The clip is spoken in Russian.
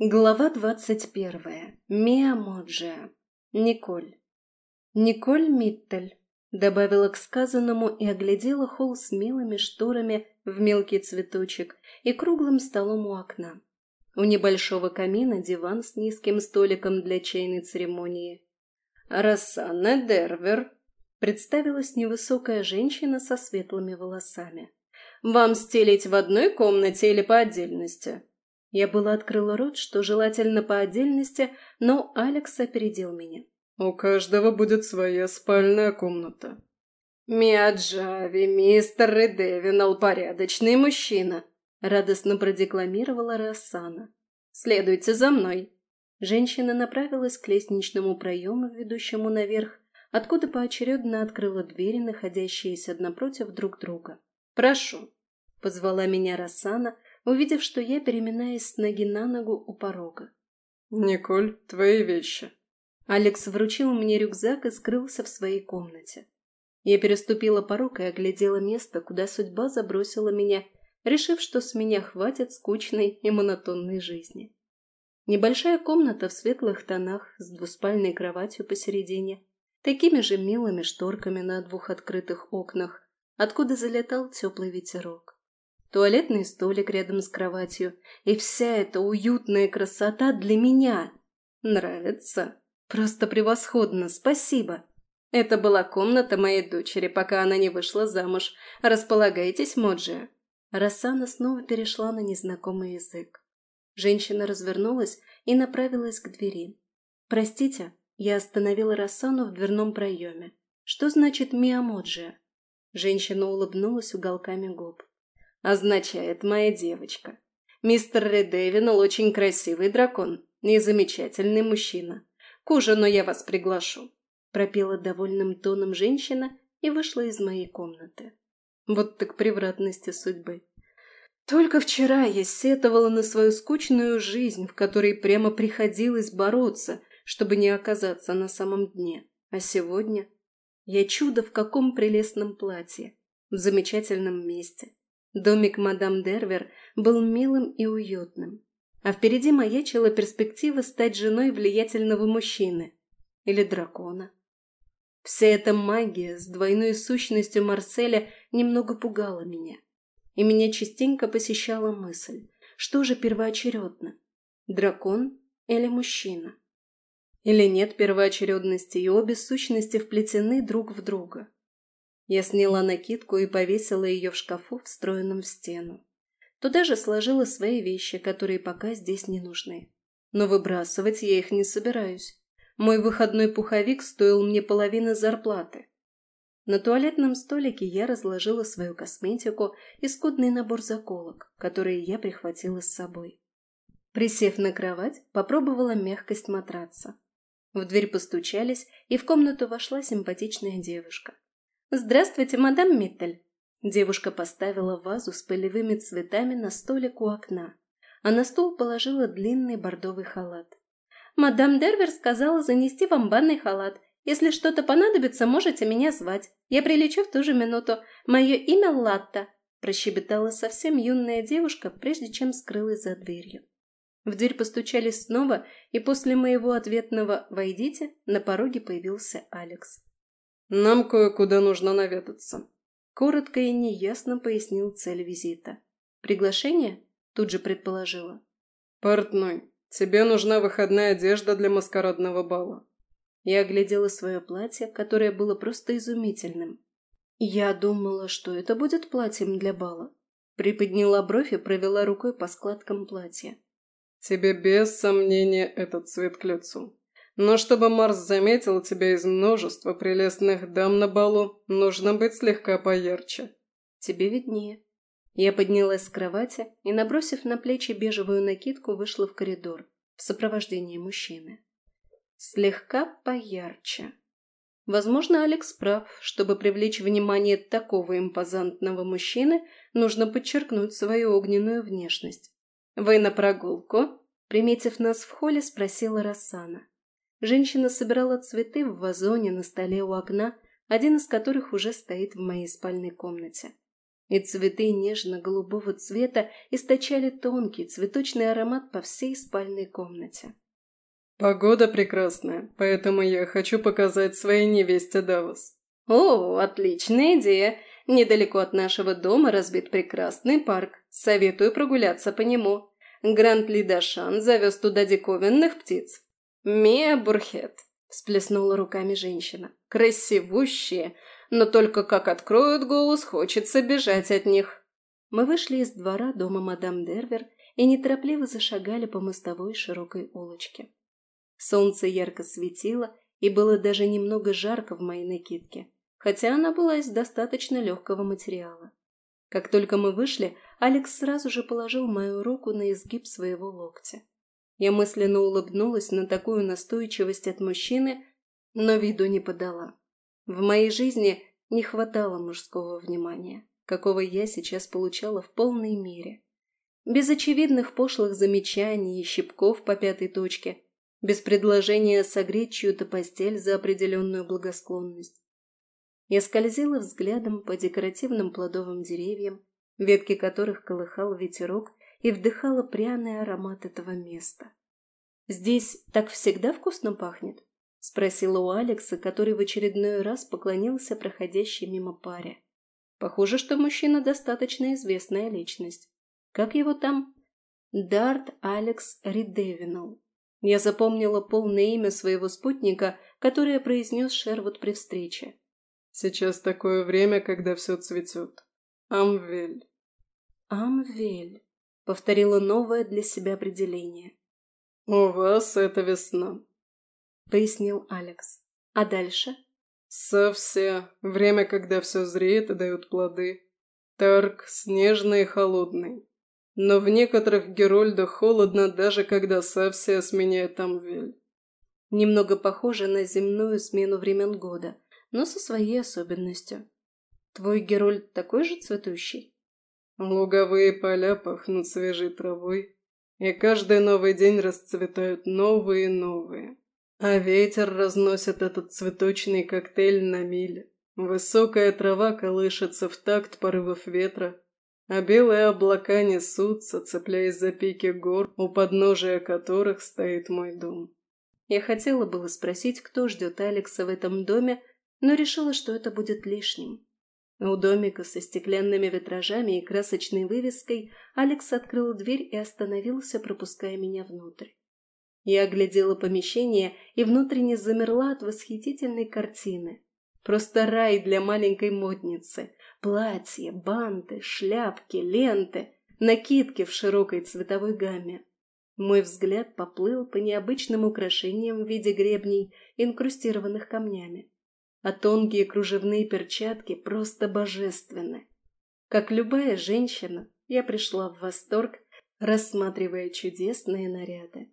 Глава двадцать первая. Миа Моджиа. Николь. Николь Миттель добавила к сказанному и оглядела холл с милыми шторами в мелкий цветочек и круглым столом у окна. У небольшого камина диван с низким столиком для чайной церемонии. «Рассанна Дервер», — представилась невысокая женщина со светлыми волосами. «Вам стелить в одной комнате или по отдельности?» Я была открыла рот, что желательно по отдельности, но Алекс опередил меня. «У каждого будет своя спальная комната». «Миаджави, мистер Редевинал, порядочный мужчина», — радостно продекламировала Рассана. «Следуйте за мной». Женщина направилась к лестничному проему, ведущему наверх, откуда поочередно открыла двери, находящиеся напротив друг друга. «Прошу», — позвала меня Рассана, — увидев, что я переминаюсь с ноги на ногу у порога. «Николь, твои вещи». Алекс вручил мне рюкзак и скрылся в своей комнате. Я переступила порог и оглядела место, куда судьба забросила меня, решив, что с меня хватит скучной и монотонной жизни. Небольшая комната в светлых тонах с двуспальной кроватью посередине, такими же милыми шторками на двух открытых окнах, откуда залетал теплый ветерок туалетный столик рядом с кроватью, и вся эта уютная красота для меня. Нравится? Просто превосходно, спасибо. Это была комната моей дочери, пока она не вышла замуж. Располагайтесь, Моджи. Рассана снова перешла на незнакомый язык. Женщина развернулась и направилась к двери. «Простите, я остановила Рассану в дверном проеме. Что значит «миамоджия»?» Женщина улыбнулась уголками губ означает «моя девочка». Мистер Редевинал очень красивый дракон и замечательный мужчина. К ужину я вас приглашу», – пропела довольным тоном женщина и вышла из моей комнаты. Вот так превратности судьбы. Только вчера я сетовала на свою скучную жизнь, в которой прямо приходилось бороться, чтобы не оказаться на самом дне. А сегодня я чудо в каком прелестном платье, в замечательном месте, Домик мадам Дервер был милым и уютным, а впереди маячила перспектива стать женой влиятельного мужчины или дракона. Вся эта магия с двойной сущностью Марселя немного пугала меня, и меня частенько посещала мысль, что же первоочередно – дракон или мужчина? Или нет первоочередности, и обе сущности вплетены друг в друга – я сняла накидку и повесила ее в шкафу, встроенном в стену. Туда же сложила свои вещи, которые пока здесь не нужны. Но выбрасывать я их не собираюсь. Мой выходной пуховик стоил мне половины зарплаты. На туалетном столике я разложила свою косметику и скудный набор заколок, которые я прихватила с собой. Присев на кровать, попробовала мягкость матраца. В дверь постучались, и в комнату вошла симпатичная девушка. «Здравствуйте, мадам Миттель!» Девушка поставила вазу с полевыми цветами на столик у окна, а на стол положила длинный бордовый халат. «Мадам Дервер сказала занести вам банный халат. Если что-то понадобится, можете меня звать. Я прилечу в ту же минуту. Мое имя Латта», – прощебетала совсем юная девушка, прежде чем скрылась за дверью. В дверь постучались снова, и после моего ответного «Войдите» на пороге появился Алекс. «Нам кое-куда нужно наведаться», — коротко и неясно пояснил цель визита. «Приглашение?» — тут же предположила. «Портной, тебе нужна выходная одежда для маскарадного бала». Я оглядела свое платье, которое было просто изумительным. Я думала, что это будет платьем для бала. Приподняла бровь и провела рукой по складкам платья. «Тебе без сомнения этот цвет к лицу», но чтобы Марс заметил тебя из множества прелестных дам на балу, нужно быть слегка поярче. Тебе виднее. Я поднялась с кровати и, набросив на плечи бежевую накидку, вышла в коридор в сопровождении мужчины. Слегка поярче. Возможно, Алекс прав. Чтобы привлечь внимание такого импозантного мужчины, нужно подчеркнуть свою огненную внешность. «Вы на прогулку?» Приметив нас в холле, спросила Рассана. Женщина собирала цветы в вазоне на столе у окна, один из которых уже стоит в моей спальной комнате. и цветы нежно-голубого цвета источали тонкий цветочный аромат по всей спальной комнате. «Погода прекрасная, поэтому я хочу показать своей невесте Давос». «О, отличная идея! Недалеко от нашего дома разбит прекрасный парк. Советую прогуляться по нему. Гранд Лидашан завез туда диковинных птиц. Мия Бурхет», – всплеснула руками женщина. «Красивущие, но только как откроют голос, хочется бежать от них. Мы вышли из двора дома мадам Дервер и неторопливо зашагали по мостовой широкой улочке. Солнце ярко светило, и было даже немного жарко в моей накидке, хотя она была из достаточно легкого материала. Как только мы вышли, Алекс сразу же положил мою руку на изгиб своего локтя. Я мысленно улыбнулась на такую настойчивость от мужчины, но виду не подала. В моей жизни не хватало мужского внимания, какого я сейчас получала в полной мере. Без очевидных пошлых замечаний и щипков по пятой точке, без предложения согреть чью-то постель за определенную благосклонность. Я скользила взглядом по декоративным плодовым деревьям, ветки которых колыхал ветерок и вдыхала пряный аромат этого места. Здесь так всегда вкусно пахнет? — спросила у Алекса, который в очередной раз поклонился проходящей мимо паре. «Похоже, что мужчина достаточно известная личность. Как его там?» «Дарт Алекс Ридевинал». Я запомнила полное имя своего спутника, которое произнес Шервуд при встрече. «Сейчас такое время, когда все цветет. Амвель». «Амвель», — повторила новое для себя определение. «У вас это весна», — пояснил Алекс. «А дальше?» «Совсе. Время, когда все зреет и дает плоды. Тарк снежный и холодный. Но в некоторых Герольдах холодно, даже когда Савсия сменяет Амвель». Немного похоже на земную смену времен года, но со своей особенностью. «Твой Герольд такой же цветущий?» Луговые поля пахнут свежей травой, и каждый новый день расцветают новые и новые. А ветер разносит этот цветочный коктейль на мили. Высокая трава колышется в такт порывов ветра, а белые облака несутся, цепляясь за пики гор, у подножия которых стоит мой дом. Я хотела было спросить, кто ждет Алекса в этом доме, но решила, что это будет лишним. У домика со стеклянными витражами и красочной вывеской Алекс открыл дверь и остановился, пропуская меня внутрь. Я оглядела помещение и внутренне замерла от восхитительной картины. Просто рай для маленькой модницы. Платья, банты, шляпки, ленты, накидки в широкой цветовой гамме. Мой взгляд поплыл по необычным украшениям в виде гребней, инкрустированных камнями. А тонкие кружевные перчатки просто божественны. Как любая женщина, я пришла в восторг, рассматривая чудесные наряды.